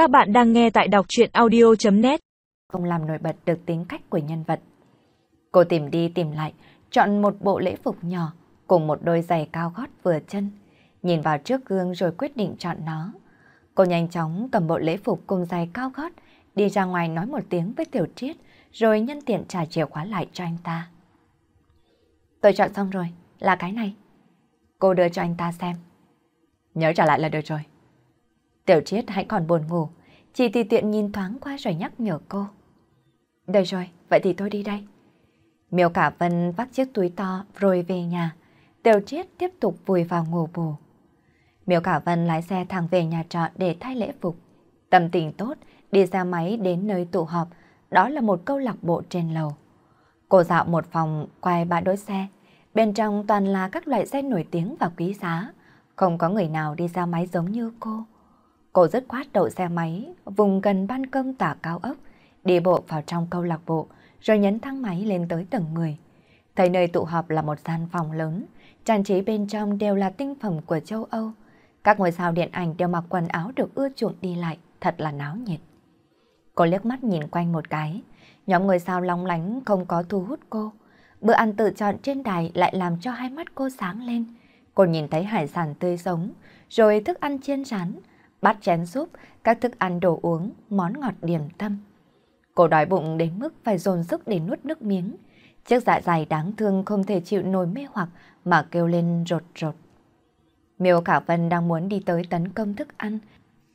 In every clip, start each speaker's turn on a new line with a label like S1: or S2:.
S1: Các bạn đang nghe tại đọc chuyện audio.net
S2: Không làm nổi bật được tính cách của nhân vật. Cô tìm đi tìm lại, chọn một bộ lễ phục nhỏ cùng một đôi giày cao gót vừa chân. Nhìn vào trước gương rồi quyết định chọn nó. Cô nhanh chóng cầm bộ lễ phục cùng giày cao gót, đi ra ngoài nói một tiếng với Tiểu Triết, rồi nhân tiện trả chìa khóa lại cho anh ta. Tôi chọn xong rồi, là cái này. Cô đưa cho anh ta xem. Nhớ trả lại là được rồi. Tiểu Triết hãy còn buồn ngủ, chỉ tùy tiện nhìn thoáng qua rồi nhắc nhở cô. Đây rồi, vậy thì tôi đi đây. Miêu Cả Vân vác chiếc túi to rồi về nhà. Tiểu Triết tiếp tục vùi vào ngủ bù. Miêu Cả Vân lái xe thẳng về nhà trọ để thay lễ phục. Tâm tình tốt, đi ra máy đến nơi tụ họp, đó là một câu lạc bộ trên lầu. Cô dạo một phòng quay ba đôi xe, bên trong toàn là các loại xe nổi tiếng và quý giá. Không có người nào đi ra máy giống như cô. Cô dứt khoát đậu xe máy, vùng gần ban công tả cao ốc, đi bộ vào trong câu lạc bộ, rồi nhấn thang máy lên tới tầng người. Thấy nơi tụ họp là một gian phòng lớn, trang trí bên trong đều là tinh phẩm của châu Âu. Các ngôi sao điện ảnh đều mặc quần áo được ưa chuộng đi lại, thật là náo nhiệt. Cô liếc mắt nhìn quanh một cái, nhóm ngôi sao long lánh không có thu hút cô. Bữa ăn tự chọn trên đài lại làm cho hai mắt cô sáng lên. Cô nhìn thấy hải sản tươi sống, rồi thức ăn chiên rán, bát chén súp, các thức ăn đồ uống, món ngọt điểm tâm. Cô đói bụng đến mức phải dồn sức để nuốt nước miếng. Chiếc dạ dày đáng thương không thể chịu nổi mê hoặc mà kêu lên rột rột. Miêu Khả Vân đang muốn đi tới tấn công thức ăn,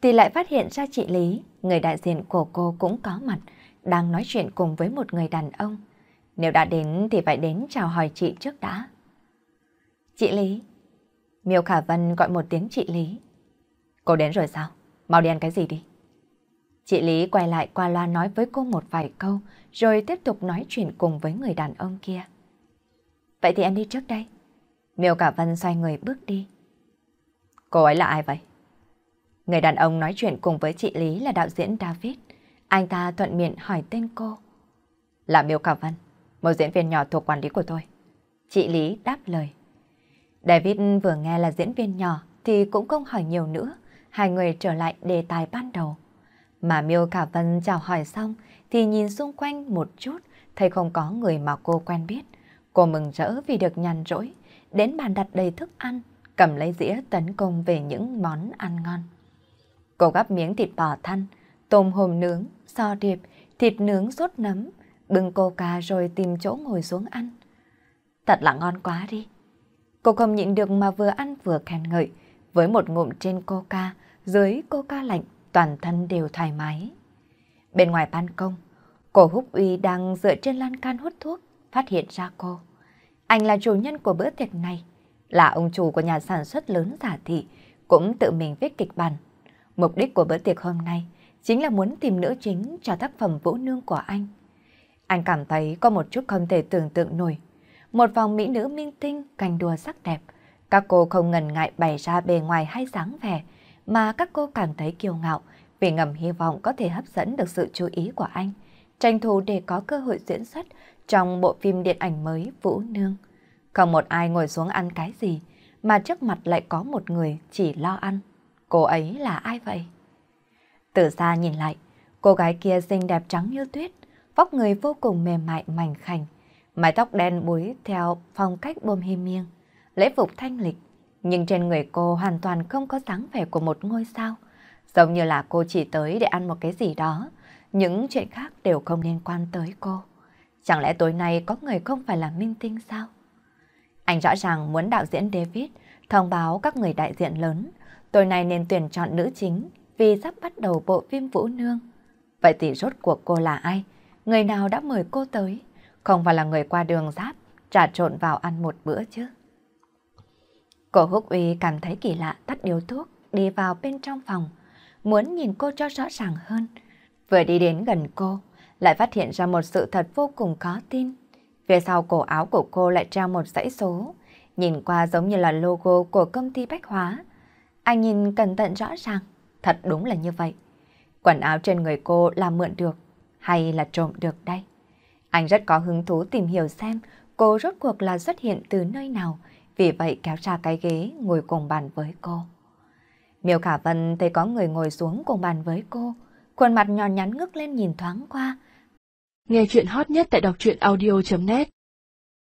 S2: thì lại phát hiện ra chị Lý, người đại diện của cô cũng có mặt, đang nói chuyện cùng với một người đàn ông. Nếu đã đến thì phải đến chào hỏi chị trước đã. Chị Lý. Miêu Khả Vân gọi một tiếng chị Lý. Cô đến rồi sao? Mau đi ăn cái gì đi. Chị Lý quay lại qua loa nói với cô một vài câu, rồi tiếp tục nói chuyện cùng với người đàn ông kia. Vậy thì em đi trước đây. Miêu Cả Vân xoay người bước đi. Cô ấy là ai vậy? Người đàn ông nói chuyện cùng với chị Lý là đạo diễn David. Anh ta thuận miệng hỏi tên cô. Là Miêu Cả Vân, một diễn viên nhỏ thuộc quản lý của tôi. Chị Lý đáp lời. David vừa nghe là diễn viên nhỏ thì cũng không hỏi nhiều nữa. Hai người trở lại đề tài ban đầu. Mà Miêu Cả Vân chào hỏi xong thì nhìn xung quanh một chút thấy không có người mà cô quen biết. Cô mừng rỡ vì được nhàn rỗi, đến bàn đặt đầy thức ăn, cầm lấy dĩa tấn công về những món ăn ngon. Cô gắp miếng thịt bò thăn, tôm hùm nướng, so điệp, thịt nướng sốt nấm, bưng coca rồi tìm chỗ ngồi xuống ăn. Thật là ngon quá đi. Cô không nhịn được mà vừa ăn vừa khen ngợi, với một ngụm trên coca, dưới coca lạnh, toàn thân đều thoải mái. Bên ngoài ban công, cổ húc uy đang dựa trên lan can hút thuốc, phát hiện ra cô. Anh là chủ nhân của bữa tiệc này, là ông chủ của nhà sản xuất lớn giả thị, cũng tự mình viết kịch bản. Mục đích của bữa tiệc hôm nay chính là muốn tìm nữ chính cho tác phẩm Vũ Nương của anh. Anh cảm thấy có một chút không thể tưởng tượng nổi. Một vòng mỹ nữ minh tinh cành đùa sắc đẹp. Các cô không ngần ngại bày ra bề ngoài hay dáng vẻ, mà các cô cảm thấy kiêu ngạo vì ngầm hy vọng có thể hấp dẫn được sự chú ý của anh, tranh thủ để có cơ hội diễn xuất trong bộ phim điện ảnh mới Vũ Nương. Không một ai ngồi xuống ăn cái gì, mà trước mặt lại có một người chỉ lo ăn. Cô ấy là ai vậy? Từ xa nhìn lại, cô gái kia xinh đẹp trắng như tuyết, vóc người vô cùng mềm mại mảnh khảnh, mái tóc đen búi theo phong cách bôm lễ phục thanh lịch, nhưng trên người cô hoàn toàn không có dáng vẻ của một ngôi sao, giống như là cô chỉ tới để ăn một cái gì đó, những chuyện khác đều không liên quan tới cô. Chẳng lẽ tối nay có người không phải là minh tinh sao? Anh rõ ràng muốn đạo diễn David thông báo các người đại diện lớn, tối nay nên tuyển chọn nữ chính vì sắp bắt đầu bộ phim Vũ Nương. Vậy thì rốt cuộc cô là ai? Người nào đã mời cô tới? Không phải là người qua đường giáp, trà trộn vào ăn một bữa chứ? Cô Húc Uy cảm thấy kỳ lạ tắt điếu thuốc, đi vào bên trong phòng, muốn nhìn cô cho rõ ràng hơn. Vừa đi đến gần cô, lại phát hiện ra một sự thật vô cùng khó tin. Phía sau cổ áo của cô lại treo một dãy số, nhìn qua giống như là logo của công ty bách hóa. Anh nhìn cẩn thận rõ ràng, thật đúng là như vậy. Quần áo trên người cô là mượn được, hay là trộm được đây? Anh rất có hứng thú tìm hiểu xem cô rốt cuộc là xuất hiện từ nơi nào, vì vậy kéo ra cái ghế ngồi cùng bàn với cô. Miêu Khả Vân thấy có người ngồi xuống cùng bàn với cô, khuôn mặt nhỏ nhắn ngước lên nhìn thoáng qua.
S3: Nghe chuyện hot nhất tại đọc truyện audio.net